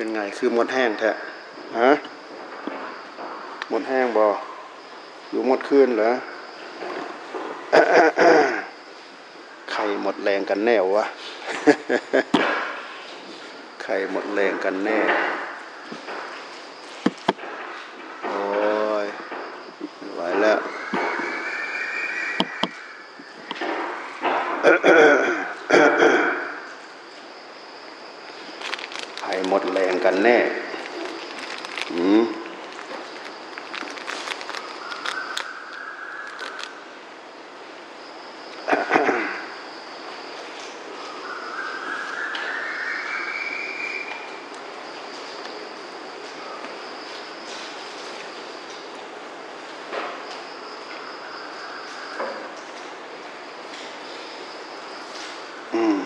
เป็นไง คือหมดแห้งแท้ฮะหมดแห้งบออยู่หมดคืนเหรอใครหมดแรงกันแน่วะ ใครหมดแรงกันแน่ โอ้ยไม่ไหวแล้ว ใครหมดแรงกันแน่อืม อืม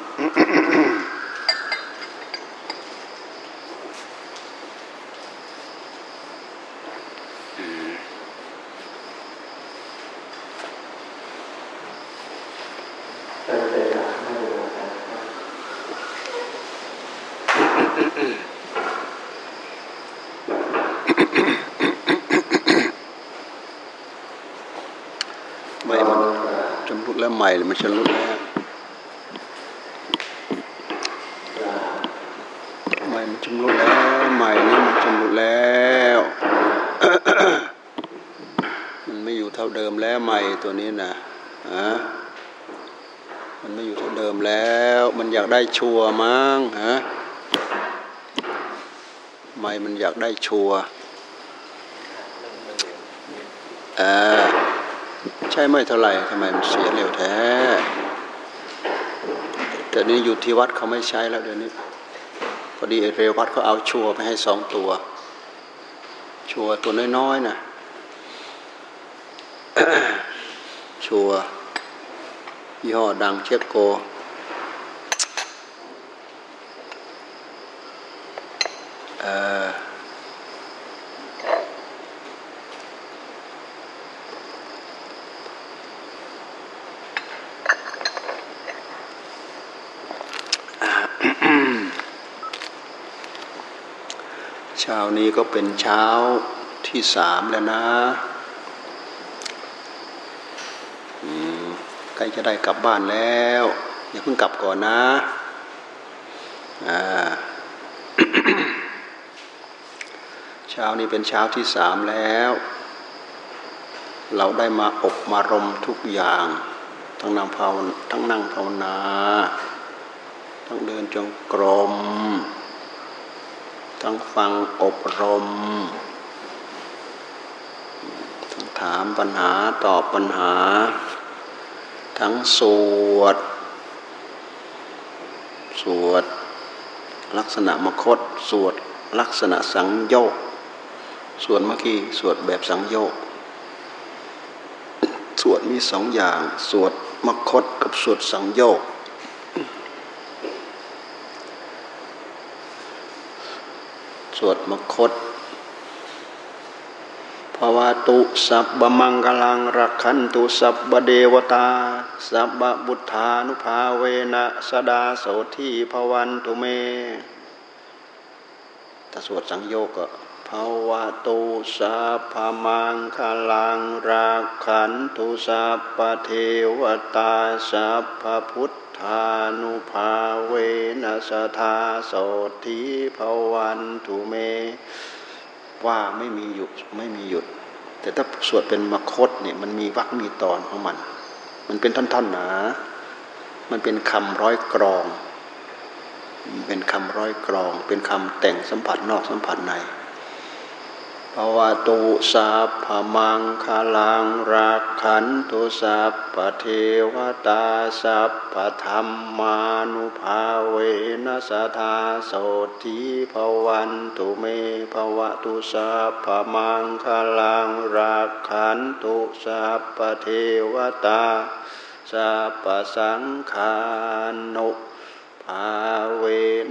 ไม่มันชำรุดแล้วให ม่หรือมันชำรุดแล้วใหม่มันชำรุดแล้วใหม่นี่มันชำรุดแล้วมันไม่อยู่เท่าเดิมแล้วใหม่ตัวนี้นะฮะมันไม่อยู่เท่าเดิมแล้ว มันอยากได้ชัวร์มั้งฮะใหม่มันอยากได้ชัวร์อ่า ใช่ไม่เท่าไหร่ทำไมมันเสียเร็วแท้ แต่นี้อยู่ที่วัดเขาไม่ใช้แล้วเดี๋ยวนี้ พอดีเรวัดเขาเอาชัวไปให้สองตัว ชัวตัวน้อยๆนะชัวยี่ห้อดังเช็คโกเออ เช้านี้ก็เป็นเช้าที่สามแล้วนะใกล้จะได้กลับบ้านแล้ว อย่าเพิ่งกลับก่อนนะอ่าเช้านี้เป็นเช้าที่สามแล้ว เราได้มาอบมารมทุกอย่าง ทั้งนั่งภาวนาทั้งนั่งภาวนา ทั้งเดินจงกรม ทั้งฟังอบรม ทั้งถามปัญหาตอบปัญหา ทั้งสวด สวด ลักษณะมคต สวดลักษณะสังโยกสวดเมื่อกี้สวดแบบสังโยกสวดมีสองอย่าง สวดมคตกับสวดสังโยก วดมคตภาวะตุสัพบมังกลังรักขันตุสัพบเดวตา สัพบบุทธานุภาเวนะสดาโสทีภวันตุเมถ้าสวดสังโยกก็ภาวะตุสัพพมังคลังรักขันตุสัพพเทวตาสัพพพุทธานุภาเวนัสธาโสธีภวันตุเม ว่าไม่มีหยุดไม่มีหยุด แต่ถ้าสวดเป็นมคตเนี่ยมันมีวรรคมีตอนของมัน มันเป็นท่อนๆหนา มันเป็นคำร้อยกรอง เป็นคำร้อยกรอง เป็นคำแต่งสัมผัสนอกสัมผัสใน ภาวะตุสัพพมังคาลังรักขันตุสัพพเทวตาสัพพธรรมานุภาเวนัสธาโสทีภวันตุเมภวะตุสัพพมังคาลังรักขันตุสัพพเทวตาสัพพสังขานุภาเว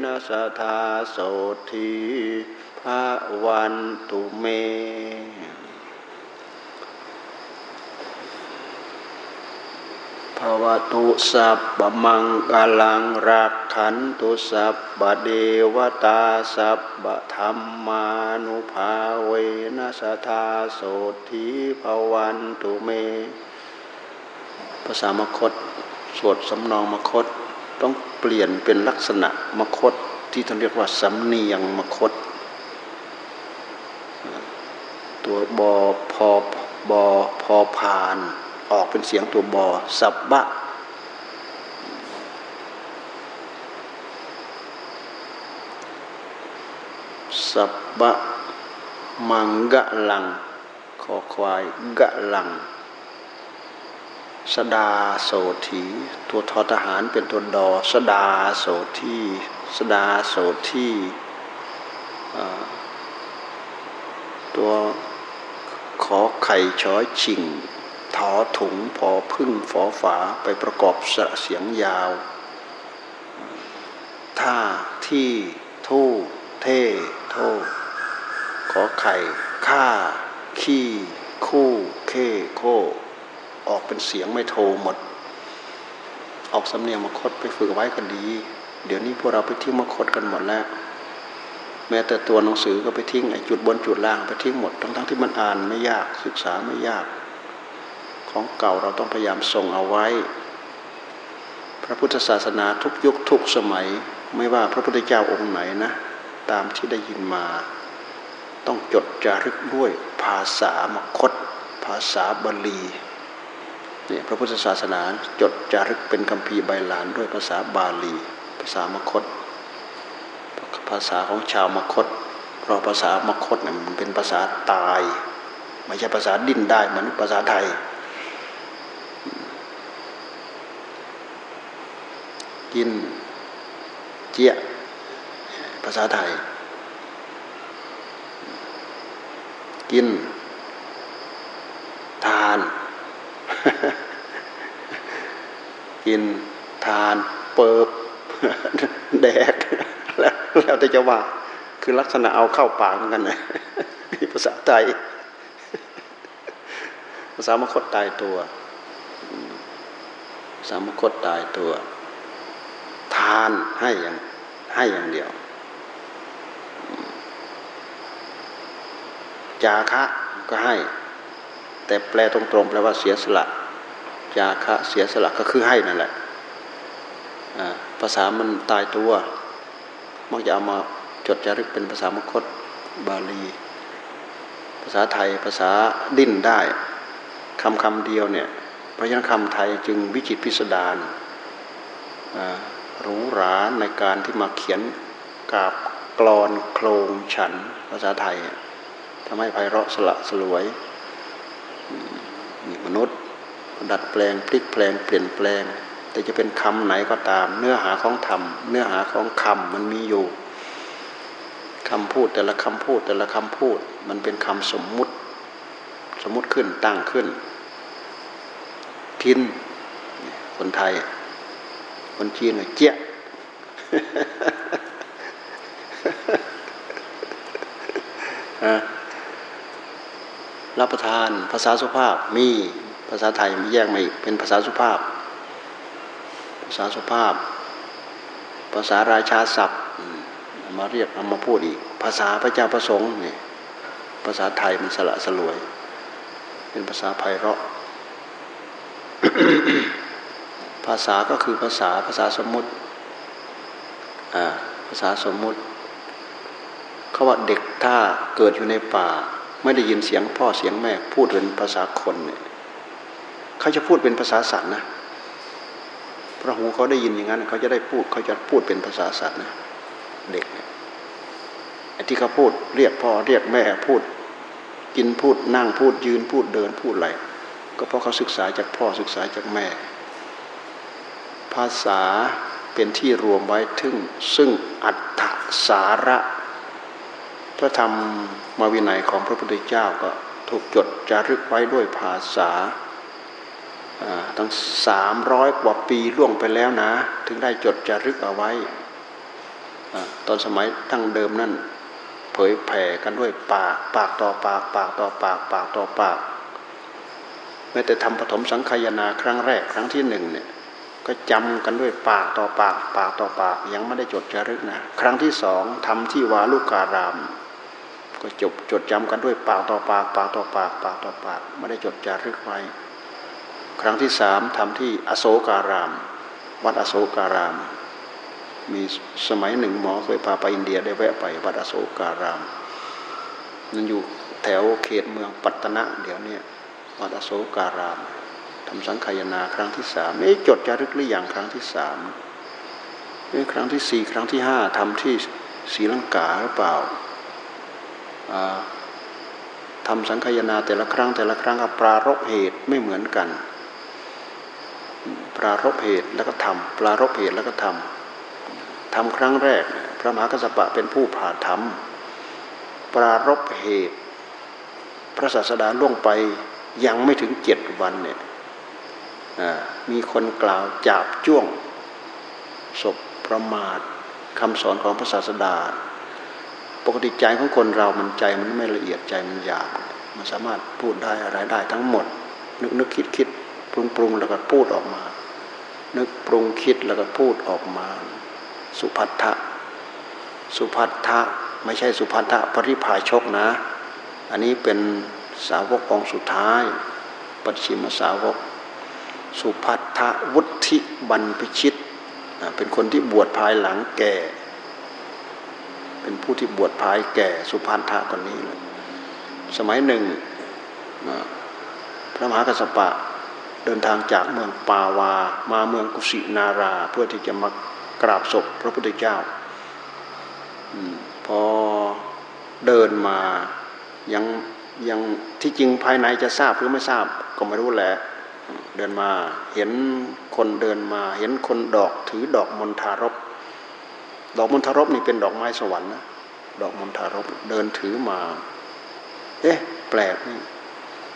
นัสธาโสที ภะวันตุเม ภวตุสัพปมังกาลังรักขันตุสัพปเดวตาสัพปธรรมานุภาเวนัสธาโสธีภวันตุเม ภาษามคต สวดสำนองมคต ต้องเปลี่ยนเป็นลักษณะมคตที่ท่านเรียกว่าสำเนียงมคต ตัวบอพอบอพอพาน ออกเป็นเสียงตัวบอสับบะสับบะมังกะลังขอควายกะลัง สดาโสธีตัวทอทหารเป็นตัวดอ สดาโสธีสดาโสธีตัว ขอไข่ช้อยชิงถอถุงพอพึ่งฝอฝาไปประกอบสระเสียงยาวท่าที่ทู่เท่โทขอไข่ข้าขี้คู่เคโค ออกเป็นเสียงไม่โทหมด ออกสำเนียงมคตไปฝึกไว้ก็ดี เดี๋ยวนี้พวกเราไปทิ้งมคตกันหมดแล้ว แม้แต่ตัวหนังสือก็ไปทิ้งไอ้จุดบนจุดล่างไปทิ้งหมดทั้งๆทที่มันอ่านไม่ยากศึกษาไม่ยาก ของเก่าเราต้องพยายามส่งเอาไว้ พระพุทธศาสนาทุกยุคทุกสมัย ไม่ว่าพระพุทธเจ้าองค์ไหนนะ ตามที่ได้ยินมา ต้องจดจารึกด้วยภาษามคต ภาษาบาลีนี่พระพุทธศาสนาจดจารึกเป็นคำพีใบลานด้วยภาษาบาลี ภาษามคตาษาของชาวมคต เพราะภาษามคตเนี่ยมันเป็นภาษาตาย ไม่ใช่ภาษาดิ้นได้เหมือนภาษาไทยกินเจี๊ยภาษาไทย กิน ทาน กินทาน เปิบแดก แล้วแล้วแต่จะว่า คือลักษณะเอาเข้าปากเหมือนกันนะภาษาไทยภาษามคตตายตัวภาษามคตตายตัว ทานให้อย่างให้อย่างเดียว จาคะก็ให้ แต่แปลตรงๆแปลว่าเสียสละ จาคะเสียสละก็คือให้นั่นแหละภาษามันตายตัว มักจะเอามาจดจารึกเป็นภาษามคตบาลี ภาษาไทยภาษาดิ้นได้คำคำเดียวเนี่ยพระฉะนั้นคำไทยจึงวิจิตพิสดารหรูหราในการที่มาเขียนกาบกรอนโครงฉันภาษาไทยทำให้ไพเราะสละสลวยมนุษย์ ดัดแปลงพลิกแปลงเปลี่ยนแปลง แต่จะเป็นคำไหนก็ตาม เนื้อหาของธรรม เนื้อหาของคำมันมีอยู่คำพูดแต่ละคำพูดแต่ละคำพูด มันเป็นคำสมมุติ สมมุติขึ้นตั้งขึ้น กิน คนไทย คนจีนเจี๊ยรับประทานภาษาสุภาพมีภาษาไทยมีแยกมาอีกเป็นภาษาสุภาพ ภาษาสุภาพ ภาษาราชาศัพท์มาเรียกเอามาพูดอีก ภาษาพระเจ้าประสงค์นี่ภาษาไทยมันสละสลวย เป็นภาษาไพเราะ ภาษาก็คือภาษาภาษาสมมุติภาษาสมมุติเขาว่าเด็กถ้าเกิดอยู่ในป่า ไม่ได้ยินเสียงพ่อเสียงแม่ พูดเป็นภาษาคนเนี่ยเขาจะพูดเป็นภาษาสัตว์นะ พระหูเขาได้ยินอย่างนั้น เขาจะได้พูดเขาจะพูดเป็นภาษาสัตว์นะเด็กเนี่ยที่เขาพูดเรียกพ่อเรียกแม่พูด กินพูดนั่งพูดยืนพูดเดินพูดอะไรก็เพราะเขาศึกษาจากพ่อศึกษาจากแม่ ภาษาเป็นที่รวมไว้ถึงซึ่งอัตถสาระพระธรรมมาวินัยของพระพุทธเจ้าก็ถูกจดจารึกไว้ด้วยภาษา ตั้งสามร้อยกว่าปีล่วงไปแล้วนะ ถึงได้จดจารึกเอาไว้ ตอนสมัยตั้งเดิมนั่นเผยแผ่กันด้วยปาก ปากต่อปาก ปากต่อปาก ปากต่อปาก แม้แต่ทำปฐมสังขยนาครั้งแรกครั้งที่หนึ่งเนี่ยก็จำกันด้วยปากต่อปาก ปากต่อปาก ยังไม่ได้จดจารึกนะ ครั้งที่สองทำที่วาลุการาม ก็จบจดจำกันด้วยปากต่อปาก ปากต่อปาก ปากต่อปาก ไม่ได้จดจารึกไว้ ครั้งที่สามทำที่อโศการาม วัดอโศการาม มีสมัยหนึ่งหมอเคยพาไปอินเดียได้แวะไปวัดอโศการาม นั่นอยู่แถวเขตเมืองปัตตนะ เดี๋ยวนี้วัดอโศการามทำสังขยนาครั้งที่สามนี่จดจารึกหรืออย่างครั้งที่สามนี่ครั้งที่สี่ครั้งที่ห้าทำที่ศรีลังกาหรือเปล่าทำสังขยนาแต่ละครั้งแต่ละครั้งกับปรารบเหตุไม่เหมือนกัน ปรารบเหตุแล้วก็ทำปรารบเหตุแล้วก็ทำทำครั้งแรก พระมหากัสสปะเป็นผู้ผ่าทำปรารบเหตุ พระศาสดาล่วงไปยังไม่ถึงเจ็ดวันเนี่ยมีคนกล่าวจาบจ้วงศพประมาทคำสอนของพระศาสดา ปกติใจของคนเรามันใจมันไม่ละเอียดใจมันหยาบมันสามารถพูดได้อะไรได้ทั้งหมด นึกนึกคิดคิดปรุงปรุงแล้วก็พูดออกมา นึกปรุงคิดแล้วก็พูดออกมา สุภัททะสุภัททะไม่ใช่สุภัททะปริภาชกนะ อันนี้เป็นสาวกองสุดท้าย ปัจฉิมสาวก สุภัททวุฒิบันพิชิต เป็นคนที่บวชภายหลังแก่ เป็นผู้ที่บวชภายแก่สุภัททะคนนี้เลยสมัยหนึ่งพระมหากัสสปะ เดินทางจากเมืองปาวา มาเมืองกุสินารา เพื่อที่จะมากราบศพพระพุทธเจ้าอพอเดินมายังยังที่จริงภายในจะทราบหรือไม่ทราบก็ไม่รู้แหละเดินมาเห็นคนเดินมา เห็นคนดอกถือดอกมณฑารบดอกมณฑารบนี่เป็นดอกไม้สวรรค์นะดอกมณฑารบเดินถือมา เอ๊ะแปลกนี่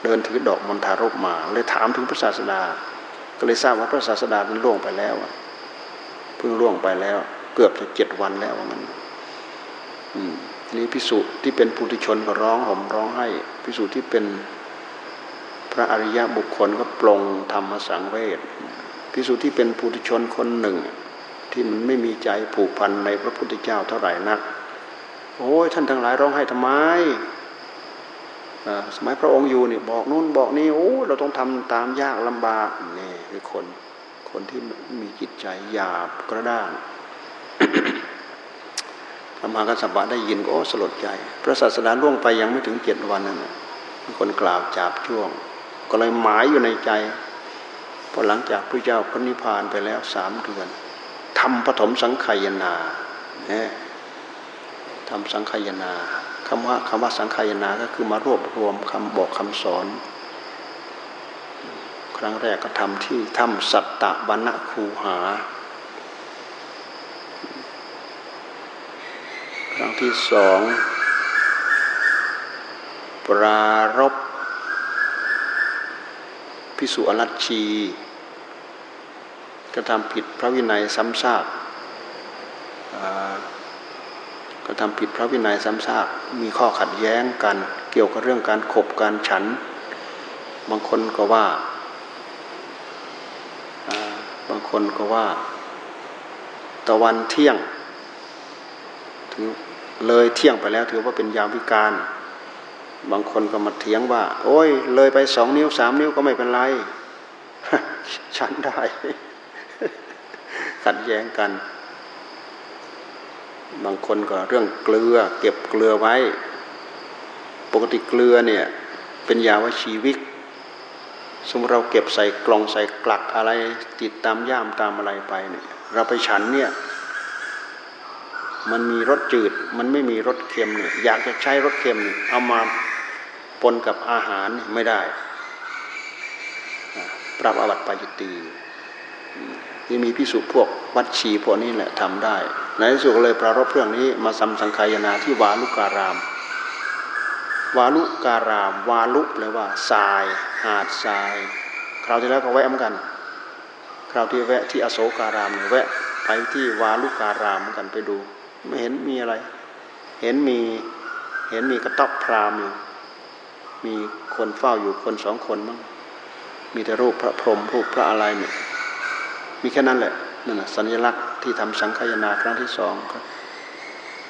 เดินถือดอกมณฑารบมา เลยถามถึงพระศาสดา ก็เลยทราบว่าพระศาสดานั้นล่วงไปแล้วเพิ่งล่วงไปแล้ว เกือบจะเจ็ดวันแล้วมันนี่พิสุที่เป็นปุถุชนก็ร้องห่มร้องให้พิสุที่เป็นพระอริยะบุคคลก็ปลงธรรมสังเวชพิสูจน์ที่เป็นปุถุชนคนหนึ่ง ที่มันไม่มีใจผูกพันในพระพุทธเจ้าเท่าไหร่นัก โอ้ยท่านทั้งหลายร้องไห้ทำไม สมัยพระองค์อยู่เนี่ยบอกนู่นบอกนี่โอ้เราต้องทำตามยากลำบากนี่คือคน คนที่มีจิตใจหยาบกระด้างธรรมากัสบะได้ยินก็สลดใจ พระศาสดาล่วงไปยังไม่ถึงเจ็ดวันนั่นมีคนกล่าวจาบช่วง ก็เลยหมายอยู่ในใจพอหลังจากพระเจ้าพระนิพพานไปแล้วสามเดือนทำปฐมสังขยนาเนี่ยทำสังขยนา คำว่าคำว่าสังขายนา ก็คือมารวบรวมคำบอกคำสอน ครั้งแรกก็ทำที่ถ้ำสัตตะบรรณคูหา ครั้งที่สอง ปรารบพิสุอรัชชีกระทำผิดพระวินัยซ้ำซาก กระทำผิดพระวินัยซ้ำซากมีข้อขัดแย้งกัน เกี่ยวกับเรื่องการขบการฉัน บางคนก็ว่า บางคนก็ว่า ตะวันเที่ยงถือเลยเที่ยงไปแล้วถือว่าเป็นยามวิการ บางคนก็มาเถียงว่า โอ้ย เลยไปสองนิ้วสามนิ้วก็ไม่เป็นไร ฉันได้ ขัดแย้งกัน บางคนก็เรื่องเกลือ เก็บเกลือไว้ ปกติเกลือเนี่ยเป็นยาวชีวิตสมมติเราเก็บใส่กล่องใส่กลักอะไรติดตามย่ามตามอะไรไปเนี่ยเราไปฉันเนี่ยมันมีรสจืดมันไม่มีรสเค็มเนี่ยอยากจะใช้รสเค็มเอามาปนกับอาหารไม่ได้ ปรับอวัตปาจิตีที่มีพิสุพวกวัดชีพวกนี้แหละทำได้ ในที่สุดเลยประรบเรื่องนี้มาสัมสังขายนาที่วาลุการาม วาลุการาม วาลุแปลว่าทราย หาดทราย คราวที่แล้วก็แวะเหมือนกัน คราวที่แวะที่อโศการามแวะไปที่วาลุการามเหมือนกันไปดู ไม่เห็นมีอะไร เห็นมีเห็นมีกระต๊อบพรามอยู่มีคนเฝ้าอยู่คนสองคนมั้งมีแต่รูปพระพรหมรูปพระอะไรเนี่ยมีแค่นั้นแหละ นั่นสัญลักษณ์ที่ทำสังขยนาครั้งที่สอง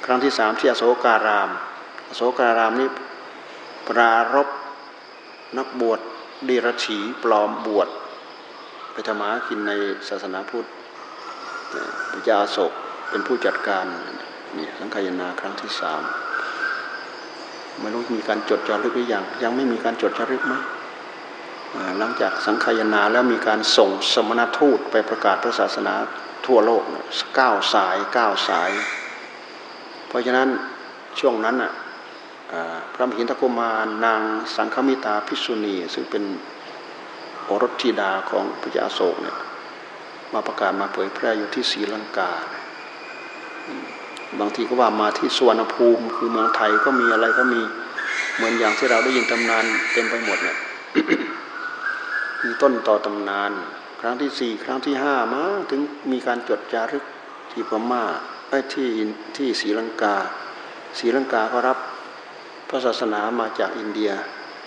ครั้งที่สามที่อโศการาม อโศการามนี้ปรารบนักบวชดีรฉีปลอมบวชไปทำมากินในศาสนาพุทธพระเจ้าโศกเป็นผู้จัดการนี่สังขยนาครั้งที่สามไม่รู้มีการจดจารึกหรือยังยังไม่มีการจดจารึกไหม หลังจากสังขยนาแล้วมีการส่งสมณทูตไปประกาศพระศาสนาทั่วโลกเก้าสายเก้าสาย เพราะฉะนั้นช่วงนั้นอะพระมหินทกุมารนางสังฆมิตาพิษุณี ซึ่งเป็นโอรสธิดาของพระเจ้าโศกเนี่ยมาประกาศมาเผยแพร่อยู่ที่ศรีลังกา บางทีก็ว่ามาที่สวนภูมิคือเมืองไทยก็มีอะไรก็มีเหมือนอย่างที่เราได้ยินตำนานเต็มไปหมดเนี่ย มีต้นต่อตำนาน ครั้งที่สี่ครั้งที่ห้ามาถึงมีการจดจารึกที่พม่าไอ้ที่ที่ศรีลังกาศรีลังกาก็รับพระศาสนามาจากอินเดีย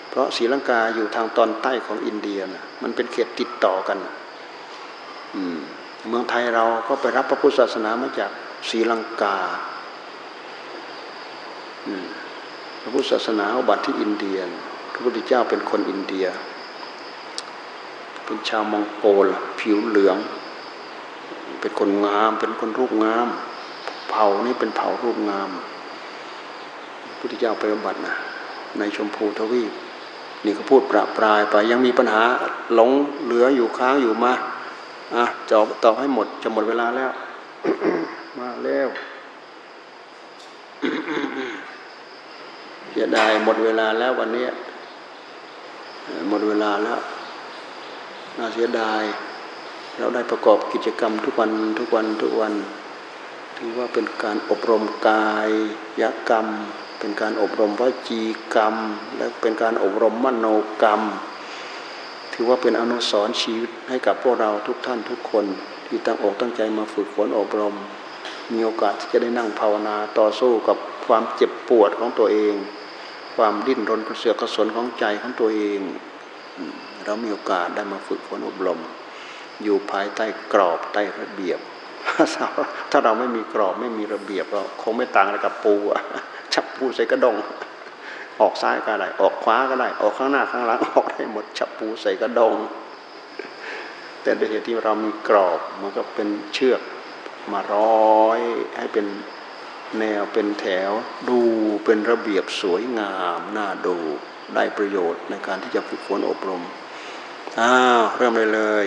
เพราะศรีลังกาอยู่ทางตอนใต้ของอินเดียนะมันเป็นเขตติดต่อกันเมืองไทยเราก็ไปรับพระพุทธศาสนามาจากศรีลังกาพระพุทธศาสนาอุบัติที่อินเดียพระพุทธเจ้าเป็นคนอินเดีย เป็นชาวมองโกลผิวเหลือง เป็นคนงาม เป็นคนรูปงาม เผ่านี้เป็นเผ่ารูปงามพุทธเจ้าไปบำบัดนะในชมพูทวีปนี่ก็พูดประปรายไปยังมีปัญหาหลงเหลืออยู่ค้างอยู่มาอะจบตอบให้หมดจะหมดเวลาแล้ว มาแล้วเสียดายหมดเวลาแล้ววันนี้หมดเวลาแล้ว น่าเสียดาย เราได้ประกอบกิจกรรมทุกวันทุกวันทุกวัน ถือว่าเป็นการอบรมกายยกรรม เป็นการอบรมวจีกรรม และเป็นการอบรมมโนกรรม ถือว่าเป็นอนุสรณ์ชีวิตให้กับพวกเราทุกท่านทุกคนที่ตั้งอกตั้งใจมาฝึกฝนอบรม มีโอกาสที่จะได้นั่งภาวนาต่อสู้กับความเจ็บปวดของตัวเอง ความดิ้นรนกระเสือกกระสนของใจของตัวเอง เรามีโอกาสได้มาฝึกฝนอบรม อยู่ภายใต้กรอบใต้ระเบียบ ถ้าเราไม่มีกรอบไม่มีระเบียบเราคงไม่ต่างอะไรกับปูอะชับปูใส่กระดง ออกซ้ายก็ได้ ออกขวาก็ได้ ออกข้างหน้าข้างหลังออกได้หมดชับปูใส่กระดง แต่ด้วยเหตุที่เรามีกรอบมันก็เป็นเชือกมาร้อยให้เป็นแนวเป็นแถวดูเป็นระเบียบสวยงามน่าดูได้ประโยชน์ในการที่จะฝึกฝนอบรม อ้าวเริ่มเลยเลย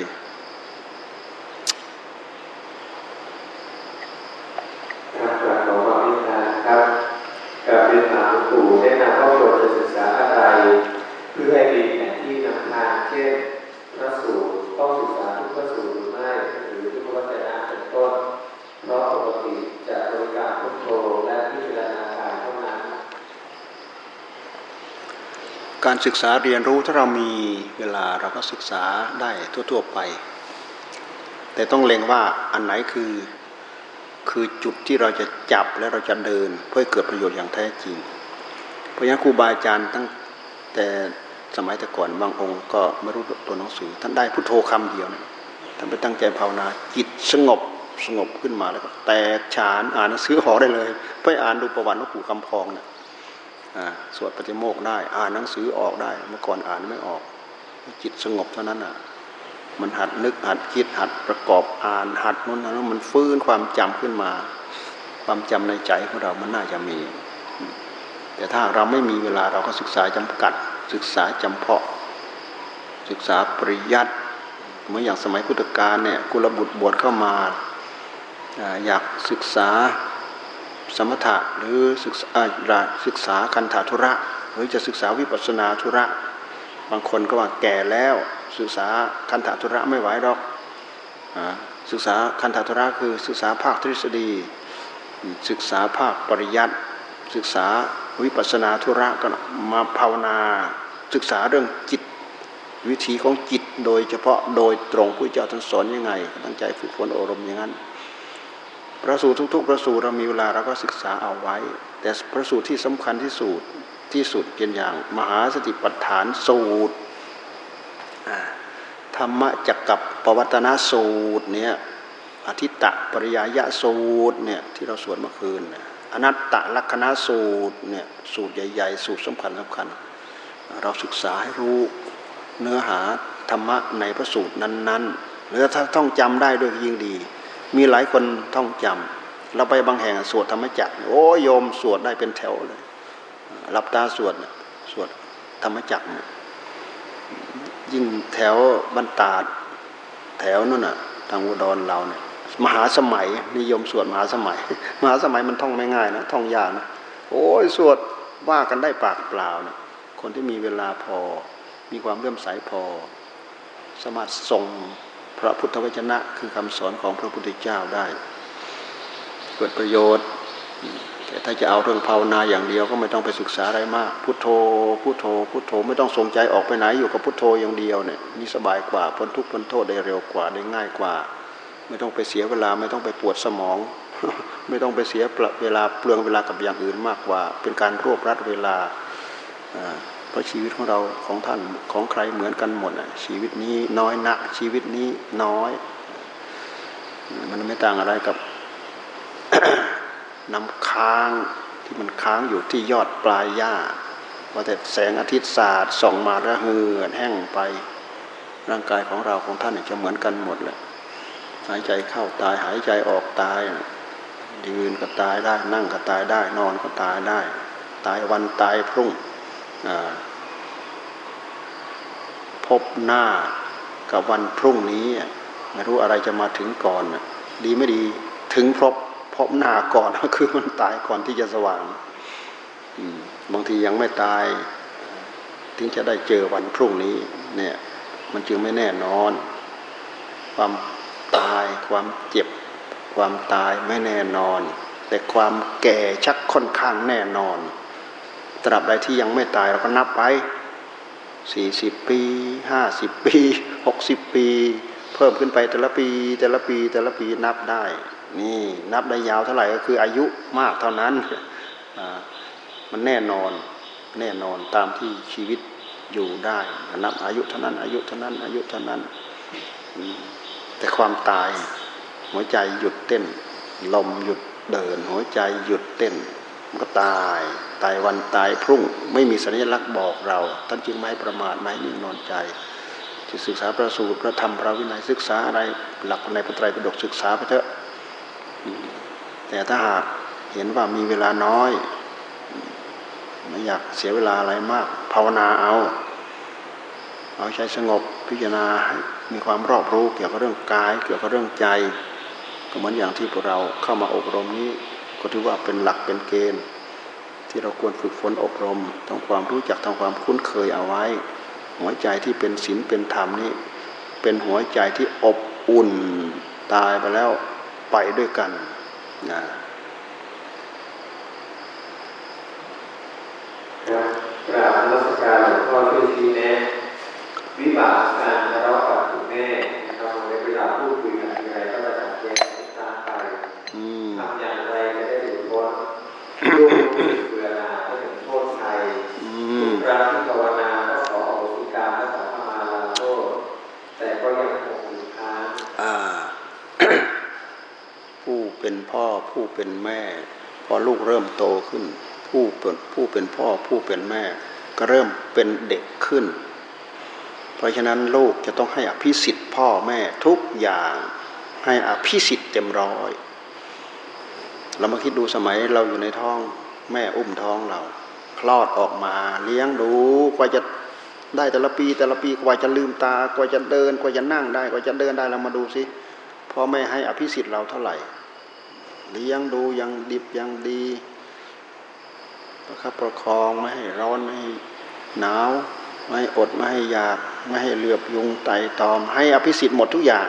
การศึกษาเรียนรู้ถ้าเรามีเวลาเราก็ศึกษาได้ทั่วๆไป แต่ต้องเล็งว่าอันไหนคือคือจุดที่เราจะจับและเราจะเดินเพื่อเกิดประโยชน์อย่างแท้จริง เพราะงั้นครูบาอาจารย์ตั้งแต่สมัยแต่ก่อนบางองค์ก็ไม่รู้ตัวหนังสือ ท่านได้พุทโธคำเดียวนะท่านไปตั้งใจภาวนาจิตสงบสงบขึ้นมาแล้วก็แตกฉานอ่านหนังสือหอได้เลยเพื่ออ่านดูประวัติหลวงปู่คำพองเนะี่ย สวดปฏิโมกได้ อ่านหนังสือออกได้ เมื่อก่อนอ่านไม่ออก จิตสงบเท่านั้นอะ มันหัดนึกหัดคิดหัดประกอบอ่านหัดนู้นนั้นมันฟื้นความจำขึ้นมา ความจำในใจของเรามันน่าจะมี แต่ถ้าเราไม่มีเวลาเราก็ศึกษาจำกัด ศึกษาจำเพาะ ศึกษาปริยัติเหมือนอย่างสมัยพุทธกาลเนี่ยกุลบุตรบวชเข้ามาอยากศึกษา สมถะหรือศึกษาศึกษาคันธาธุระ หรือจะศึกษาวิปัสนาธุระ บางคนก็ว่าแก่แล้วศึกษาคันธาธุระไม่ไหวหรอกศึกษาคันธาธุระคือศึกษาภาคทฤษฎี ศึกษาภาคปริยัติศึกษาวิปัสนาธุระก็มาภาวนาศึกษาเรื่องจิตวิธีของจิตโดยเฉพาะโดยตรงผู้เจ้าท่านสอนยังไงตั้งใจฝึกฝนอบรมอย่างนั้น พระสูตรทุก ๆ พระสูตรเรามีเวลาเราก็ศึกษาเอาไว้ แต่พระสูตรที่สำคัญที่สุดที่สุดเป็นอย่างมหาสติปัฏฐานสูตรธรรมจักกับปวัตนสูตรเนี่ยอธิตะปริยายะสูตรเนี่ยที่เราสวดเมื่อคืนอนัตตลักษณะสูตรเนี่ยสูตรใหญ่ๆ สูตรสำคัญสำคัญ เราศึกษาให้รู้เนื้อหาธรรมะในพระสูตรนั้นๆ หรือถ้าท่องจำได้ด้วยยิ่งดี มีหลายคนท่องจำเราไปบางแห่งสวดธรรมจักรโอ้โยมสวดได้เป็นแถวเลยหลับตาสวดสวดธรรมจักรยิ่งแถวบรรดาแถวนั่นน่ะ ทางอุดรเราเนี่ยมหาสมัยนิยมสวดมหาสมัย มหาสมัยมันท่องไม่ง่ายนะท่องยากนะโอ้ยสวดว่ากันได้ปากเปล่านะคนที่มีเวลาพอ มีความเลื่อมใสพอ สามารถส่ง ระพุทธวจนะคือคำสอนของพระพุทธเจ้าได้ เกิดประโยชน์แต่ถ้าจะเอาเรื่องภาวนาอย่างเดียวก็ไม่ต้องไปศึกษาอะไรมาก พุทโธ พุทโธ พุทโธไม่ต้องส่งใจออกไปไหนอยู่กับพุทโธอย่างเดียวเนี่ยนี่สบายกว่าพ้นทุกข์พ้นโทษได้เร็วกว่าได้ง่ายกว่า ไม่ต้องไปเสียเวลาไม่ต้องไปปวดสมอง ไม่ต้องไปเสียเวลาเปลืองเวลากับอย่างอื่นมากกว่า เป็นการรวบรัดเวลา เพราะชีวิตของเราของท่านของใครเหมือนกันหมดชีวิตนี้น้อยนักชีวิตนี้น้อย มันไม่ต่างอะไรกับน้ำค้างที่มันค้างอยู่ที่ยอดปลายหญ้าว่าแต่แสงอาทิตย์สาดส่องมาแล้วเหือดแห้งไปร่างกายของเราของท่านจะเหมือนกันหมดแหละหายใจเข้าตายหายใจออกตายยืนก็ตายได้ นั่งก็ตายได้ นอนก็ตายได้ ตายวันตายพรุ่ง พบหน้ากับวันพรุ่งนี้ไม่รู้อะไรจะมาถึงก่อน ดีไม่ดีถึงพบพบหน้าก่อนก็คือมันตายก่อนที่จะสว่างบางทียังไม่ตาย ถึงจะได้เจอวันพรุ่งนี้เนี่ยมันจึงไม่แน่นอน ความตายความเจ็บ ความตายไม่แน่นอน แต่ความแก่ชักค่อนข้างแน่นอน ตราบใดที่ยังไม่ตายเราก็นับไป สี่สิบปีห้าสิบปีหกสิบปี เพิ่มขึ้นไปแต่ละปี แต่ละปีแต่ละปีนับได้ นี่นับได้ยาวเท่าไหร่ก็คืออายุมากเท่านั้นมันแน่นอนแน่นอนตามที่ชีวิตอยู่ได้นับอายุเท่านั้นอายุเท่านั้นอายุเท่านั้น แต่ความตายหัวใจหยุดเต้น ลมหยุดเดิน หัวใจหยุดเต้นมันก็ตาย ตายวันตายพรุ่ง ไม่มีสัญลักษณ์บอกเรา ท่านจึงไม่ประมาทไม่นิ่งนอนใจจะศึกษาประสูตรพระธรรมพระวินัยศึกษาอะไรหลักในพระไตรปิฎกศึกษาไปเถอะแต่ถ้าหากเห็นว่ามีเวลาน้อยไม่อยากเสียเวลาอะไรมาก ภาวนาเอา เอาใจสงบพิจารณาให้มีความรอบรู้เกี่ยวกับเรื่องกาย เกี่ยวกับเรื่องใจก็เหมือนอย่างที่พวกเราเข้ามาอบรมนี้ ก็ถือว่าเป็นหลักเป็นเกณฑ์ ที่เราควรฝึกฝนอบรมทำความรู้จักทำความคุ้นเคยเอาไว้ หัวใจที่เป็นศีลเป็นธรรมนี่เป็นหัวใจที่อบอุ่นตายไปแล้วไปด้วยกันนะกราบนมัสการหลวงพ่อช่วยชี้แนะวิบากการทะเลาะกับคุณแม่นะครับในเวลาพูดคุยกันยังไงก็จะขัดแย้งตามไปทำอย่างไรจะได้หลุดพ้นร่วมรู้สึกเบื่อหน่ายก็ถึงโทษไทยทุกครั้งที่ภาวนาก็ขออโหสิกรรมและขอขมาลาโทษแต่ก็ยังคงอยู่ค้างผู้เป็น พ่อผู้เป็นแม่ พอลูกเริ่มโตขึ้น ผู้เป็นผู้เป็นพ่อผู้เป็นแม่ ก็เริ่มเป็นเด็กขึ้น เพราะฉะนั้นลูกจะต้องให้อภิสิทธิ์พ่อแม่ทุกอย่างให้อภิสิทธิ์เต็มร้อย เรามาคิดดูสมัยเราอยู่ในท้องแม่อุ้มท้องเรา คลอดออกมา เลี้ยงดูกว่าจะได้แต่ละปีแต่ละปีกว่าจะลืมตากว่าจะเดินกว่าจะนั่งได้กว่าจะเดินได้เรามาดูสิพ่อแม่ให้อภิสิทธิ์เราเท่าไหร่ เลี้ยงดูยังดิบยังดีประคับประคองไม่ให้ร้อนไม่ให้หนาว ไม่ให้อดไม่ให้อยาก ไม่ให้เหลือบยุงไตตอม ให้อภิสิทธิ์หมดทุกอย่าง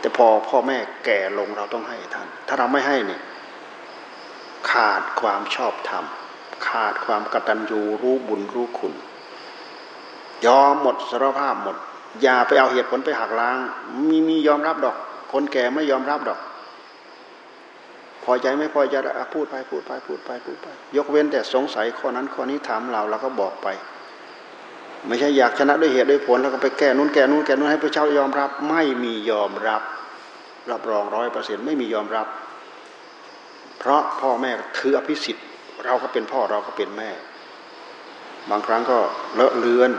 แต่พอพ่อแม่แก่ลงเราต้องให้ท่าน ถ้าเราไม่ให้เนี่ยขาดความชอบธรรม ขาดความกตัญญูรู้บุญรู้คุณ ยอมหมดสารภาพหมด อย่าไปเอาเหตุผลไปหักล้าง มีมียอมรับดอก คนแก่ไม่ยอมรับดอก พอใจไม่พอใจพูดไปพูดไปพูดไปพูดไป ยกเว้นแต่สงสัยข้อนั้นข้อนี้ถามเราเราก็บอกไป ไม่ใช่อยากชนะด้วยเหตุด้วยผลแล้วก็ไปแก้นู้นแก้นู้นแก้นู้นให้พระเจ้ายอมรับ ไม่มียอมรับ รับรองร้อยเปอร์เซ็นต์ไม่มียอมรับ เพราะพ่อแม่ถืออภิสิทธิ์ เราก็เป็นพ่อเราก็เป็นแม่ บางครั้งก็เลอะเลือน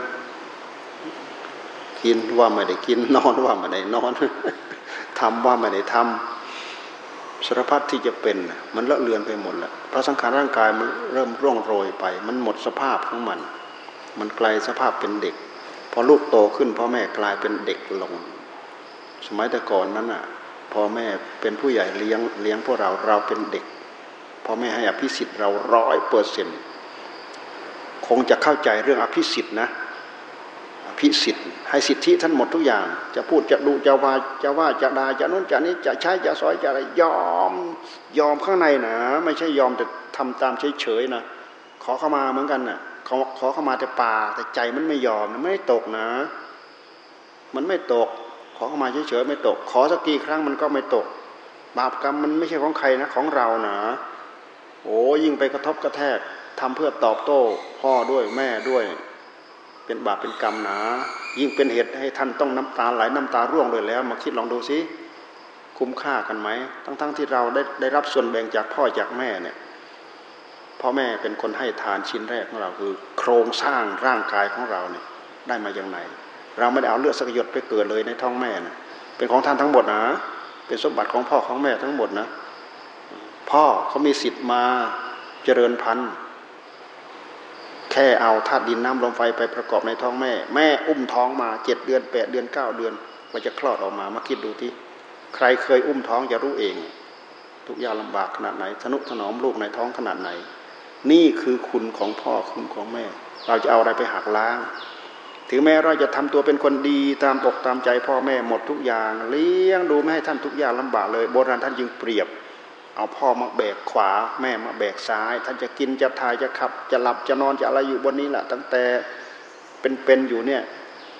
กินว่าไม่ได้กินนอนว่าไม่ได้นอนทำว่าไม่ได้ทำ สารพัดที่จะเป็นมันเลอะเลือนไปหมดแล้วเพราะสังขารร่างกายมันเริ่มร่วงโรยไป มันหมดสภาพของมัน มันกลายสภาพเป็นเด็ก พอลูกโตขึ้นพ่อแม่กลายเป็นเด็กลง สมัยแต่ก่อนนั้นอะพ่อแม่เป็นผู้ใหญ่เลี้ยงเลี้ยงพวกเราเราเป็นเด็กพ่อแม่ให้อภิสิทธิ์เราร้อยเปอร์เซ็นต์คงจะเข้าใจเรื่องอภิสิทธิ์นะ ภิสิทธิ์ให้สิทธิท่านหมดทุกอย่าง จะพูดจะดูจะว่าจะว่าจะด่าจะนู้นจะนี้จะใช้จะสอยจะอะไรยอมยอมข้างในนะ ไม่ใช่ยอมแต่ทำตามเฉยๆนะขอเข้ามาเหมือนกันนะ่ะขอขอเข้ามาแต่ปาแต่ใจมันไม่ยอมมันไม่ตกนะ มันไม่ตก ขอเข้ามาเฉยๆไม่ตก ขอสักกี่ครั้งมันก็ไม่ตก บาปกรรมมันไม่ใช่ของใครนะของเรานะโอ้ยิ่งไปกระทบกระแทกทำเพื่อตอบโต้พ่อด้วยแม่ด้วย เป็นบาปเป็นกรรมนะยิ่งเป็นเหตุให้ท่านต้องน้ำตาไหลน้ำตาร่วงเลยแล้ว มาคิดลองดูสิคุ้มค่ากันไหมทั้งๆทที่เราได้ได้รับส่วนแบ่งจากพ่อจากแม่เนี่ยพ่อแม่เป็นคนให้ทานชิ้นแรกของเราคือ โครงสร้างร่างกายของเราเนี่ยได้มาอย่างไรเราไม่ได้เอาเลือดสักหยดไปเกิดเลยในท้องแม่นะเป็นของท่านทั้งหมดนะเป็นสมบัติของพ่อของแม่ทั้งหมดนะ พ่อเขามีสิทธิ์มาเจริญพันธุ์ แค่เอาธาตุดินน้ำลมไฟไปประกอบในท้องแม่ แม่อุ้มท้องมาเจ็ดเดือนแปดเดือนเก้าเดือนมันจะคลอดออกมามาคิดดูที่ใครเคยอุ้มท้องจะรู้เอง ทุกอย่างลำบากขนาดไหนทนุถนอมลูกในท้องขนาดไหน นี่คือคุณของพ่อคุณของแม่ เราจะเอาอะไรไปหักล้าง ถึงแม้เราจะทำตัวเป็นคนดีตามปกตามใจพ่อแม่หมดทุกอย่าง เลี้ยงดูไม่ให้ท่านทุกอย่างลำบากเลยโบราณท่านจึงเปรียบ เอาพ่อมาแบกขวา แม่มาแบกซ้าย ท่านจะกินจะทายจะขับ จะหลับจะนอนจะอะไรอยู่บนนี้แหละตั้งแต่เป็นๆอยู่เนี่ย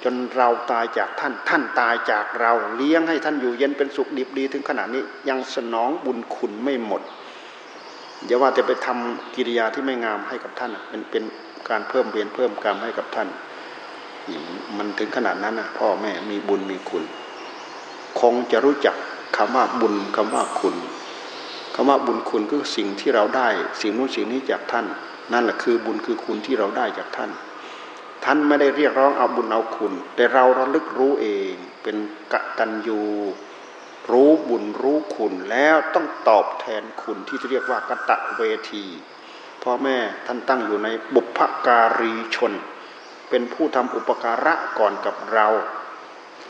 จนเราตายจากท่านท่านตายจากเราเลี้ยงให้ท่านอยู่เย็นเป็นสุขดีดีถึงขนาดนี้ยังสนองบุญคุณไม่หมดอย่าว่าจะไปทำกิริยาที่ไม่งามให้กับท่านเป็นเป็นการเพิ่มเวียนเพิ่มกรรมให้กับท่าน มันถึงขนาดนั้นนะพ่อแม่มีบุญมีคุณ คงจะรู้จักคำว่าบุญคำว่าคุณ คำว่าบุญคุณก็สิ่งที่เราได้ สิ่งนู้นสิ่งนี้จากท่าน นั่นแหละคือบุญคือคุณที่เราได้จากท่าน ท่านไม่ได้เรียกร้องเอาบุญเอาคุณ แต่เราระลึกรู้เองเป็นกตัญญูรู้บุญรู้คุณแล้วต้องตอบแทนคุณที่เรียกว่ากตะเวทีพ่อแม่ท่านตั้งอยู่ในบุพการีชน เป็นผู้ทำอุปการะก่อนกับเรา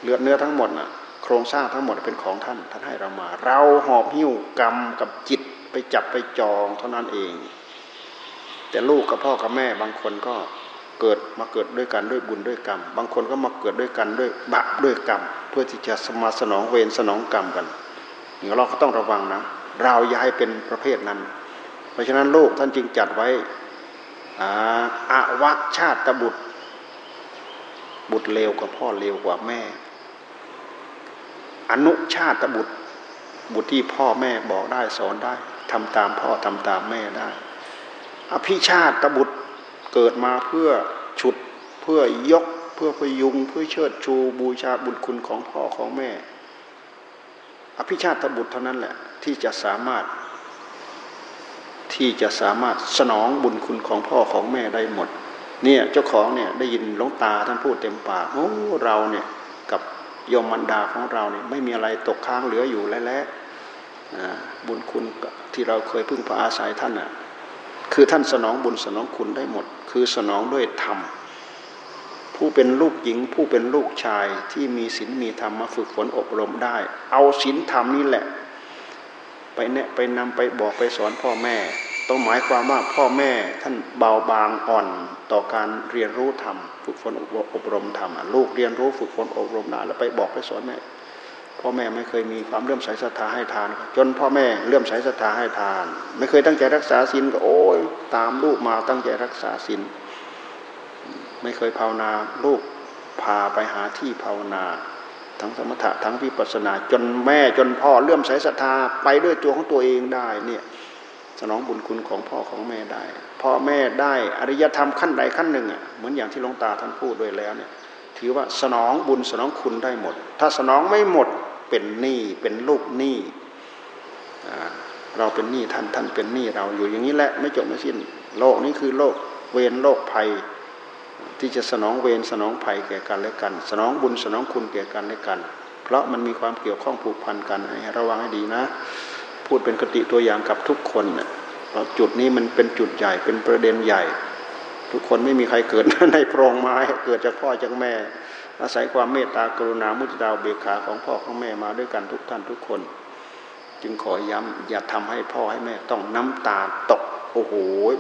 เลือดเนื้อทั้งหมดน่ะ โครงสร้างทั้งหมดเป็นของท่าน ท่านให้เรามา เราหอบหิ้วกรรมกับจิตไปจับไปจองเท่านั้นเอง แต่ลูกกับพ่อกับแม่บางคนก็เกิดมาเกิดด้วยกันด้วยบุญด้วยกรรม บางคนก็มาเกิดด้วยกันด้วยบาปด้วยกรรม เพื่อที่จะสมาสนองเวรสนองกรรมกันอย่างเราก็ต้องระวังนะ เราอย่าให้เป็นประเภทนั้น เพราะฉะนั้นโลกท่านจึงจัดไว้อาวะชาติบุตร บุตรเลวกว่าพ่อเลวกว่าแม่ อนุชาติบุตร บุตรที่พ่อแม่บอกได้สอนได้ทำตามพ่อทำตามแม่ได้ อภิชาติบุตรเกิดมาเพื่อฉุดเพื่อยกเพื่อพยุงเพื่อเชิดชูบูชาบุญคุณของพ่อของแม่ อภิชาติบุตรเท่านั้นแหละที่จะสามารถ ที่จะสามารถสนองบุญคุณของพ่อของแม่ได้หมด เนี่ยเจ้าของเนี่ยได้ยินหลวงตาท่านพูดเต็มปากโอ้เราเนี่ย ยมมันดาของเราเนี่ยไม่มีอะไรตกค้างเหลืออยู่แล้วแหละบุญคุณที่เราเคยพึ่งพาอาศัยท่านอะคือท่านสนองบุญสนองคุณได้หมด คือสนองด้วยธรรมผู้เป็นลูกหญิงผู้เป็นลูกชายที่มีศีลมีธรรมมาฝึกฝนอบรมได้ เอาศีลธรรมนี่แหละ ไปแนะไปนำไปบอกไปสอนพ่อแม่ ต้องหมายความว่าพ่อแม่ท่านเบาบางอ่อนต่อการเรียนรู้ธรรม ฝึกฝนอบรมธรรมลูกเรียนรู้ฝึกฝนอบรมได้แล้วไปบอกไปสอนแม่พ่อแม่ไม่เคยมีความเลื่อมใสศรัทธาให้ทาน จนพ่อแม่เลื่อมใสศรัทธาให้ทาน ไม่เคยตั้งใจรักษาศีลก็โอ้ยตามลูกมาตั้งใจรักษาศีลไม่เคยภาวนาลูกพาไปหาที่ภาวนา ทั้งสมถะทั้งวิปัสสนา จนแม่จนพ่อเลื่อมใสศรัทธาไปด้วยตัวของตัวเองได้เนี่ย สนองบุญคุณของพ่อของแม่ได้พ่อแม่ได้อริยธรรมขั้นใดขั้นหนึ่งอะเหมือนอย่างที่หลวงตาท่านพูดด้วยแล้วเนี่ยถือว่าสนองบุญสนองคุณได้หมด ถ้าสนองไม่หมดเป็นหนี้เป็นลูกหนี้เราเป็นหนี้ท่านท่านเป็นหนี้เราอยู่อย่างนี้แหละไม่จบไม่สิ้น โลกนี้คือโลกเวรโลกภัย ที่จะสนองเวรสนองภัยแก่กันและกัน สนองบุญสนองคุณแก่กันและกัน เพราะมันมีความเกี่ยวข้องผูกพันกันให้ระวังให้ดีนะ พูดเป็นกติตัวอย่างกับทุกคนเนะเพราะจุดนี้มันเป็นจุดใหญ่เป็นประเด็นใหญ่ ทุกคนไม่มีใครเกิดในโพรงไม้ เกิดจากพ่อจากแม่ อาศัยความเมตตากรุณามุติตาเบิกขาของพ่อของแม่มาด้วยกันทุกท่านทุกคน จึงขอย้ำอย่าทำให้พ่อให้แม่ต้องน้ำตาตกโอ้โห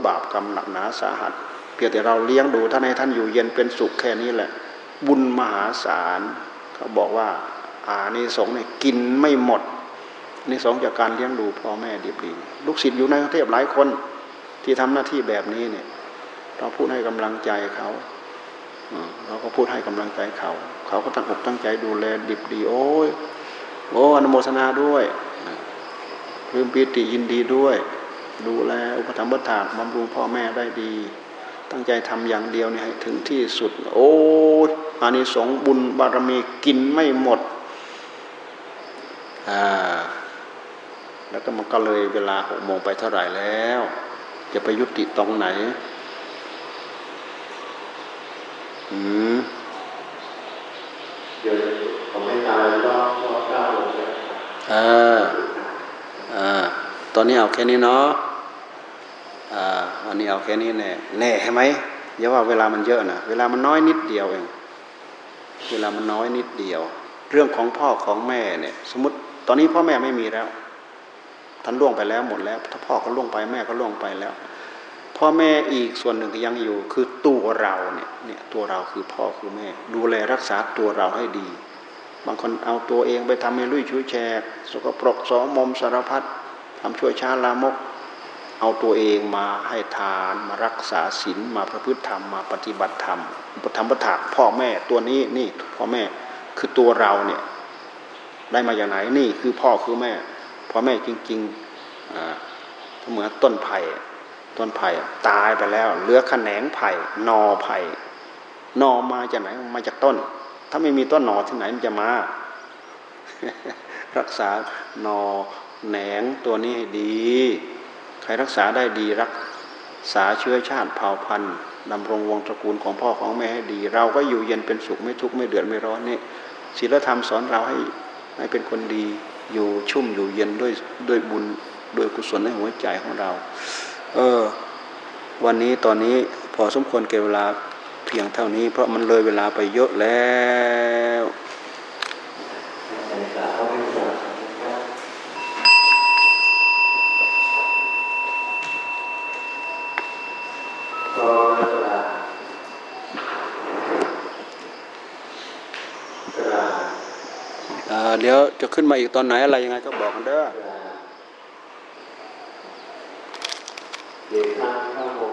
บาปกรรมหนักหนาสาหัสเพียงแต่เราเลี้ยงดูท่านให้ท่านอยู่เย็นเป็นสุขแค่นี้แหละ บุญมหาศาลเขาบอกว่าอานิสงส์เนี่ยกินไม่หมด นิสงจากการเลี้ยงดูพ่อแม่ดีดีลูกศิษย์อยู่ในกรุงเทพหลายคนที่ทำหน้าที่แบบนี้เนี่ยเราพูดให้กำลังใจเขาเราก็พูดให้กำลังใจเขา เขาก็ตั้งอกตั้งใจดูแลดิบดี โอ้ยโอ้อนโมทนาด้วยพึมปีติยินดีด้วย ดูแลอุปถัมภ์ถากบำรุงพ่อแม่ได้ดี ตั้งใจทำอย่างเดียวเนี่ยถึงที่สุด โอ้ยอานิสงส์บุญบารมีกินไม่หมดอ่า แล้วก็มันก็เลยเวลาหกโมงไปเท่าไหร่แล้ว จะไปยุติตรงไหนอืมเดี๋ยวผมไม่ตายรอบรอบเก้าโมงเลยอ่าอ่าตอนนี้เอาแค่นี้เนาะอ่าวันนี้เอาแค่นี้แน่แน่ใช่ไหมอย่าว่าเวลามันเยอะนะเวลามันน้อยนิดเดียวเอง เวลามันน้อยนิดเดียว เรื่องของพ่อของแม่เนี่ย สมมติตอนนี้พ่อแม่ไม่มีแล้ว ท่านล่วงไปแล้วหมดแล้ว ถ้าพ่อก็ล่วงไปแม่ก็ล่วงไปแล้ว พ่อแม่อีกส่วนหนึ่งที่ยังอยู่คือตัวเราเนี่ยเนี่ยตัวเราคือพ่อคือแม่ ดูแลรักษาตัวเราให้ดี บางคนเอาตัวเองไปทำให้ลุยช่วยแชกสกปรกสอมมสารพัดทำช่วยช้าลามก เอาตัวเองมาให้ทานมารักษาศีลมาประพฤติธรรมมาปฏิบัติธรรมปฏิธรรมปถากพ่อแม่ตัวนี้นี่พ่อแม่คือตัวเราเนี่ยได้มาอย่างไหนนี่คือพ่อคือแม่ พ่อแม่จริงๆเหมือนต้นไผ่ต้นไผ่ตายไปแล้วเหลือขแขนงไผ่นอไผ่นอมาจากไหนมาจากต้น ถ้าไม่มีต้นหนอที่ไหนมันจะมา รักษานอแหนงตัวนี้ให้ดี ใครรักษาได้ดีรักษาเชื้อชาติเผ่าพันธุ์ดำรงวงตระกูลของพ่อของแม่ให้ดี เราก็อยู่เย็นเป็นสุขไม่ทุกข์ไม่เดือดไม่ร้อนนี่ศีลธรรมสอนเราให้ให้เป็นคนดี อยู่ชุ่มอยู่เย็นด้วยด้วยบุญด้วยกุศลในหัวใจของเรา เออ วันนี้ตอนนี้พอสมควรเก็บเวลาเพียงเท่านี้ เพราะมันเลยเวลาไปเยอะแล้ว ก็กระดาษกระดาษ เดี๋ยวจะขึ้นมาอีกตอนไหนอะไรยังไงก็บอกกันเด้อเดี๋ยวข้างข้าง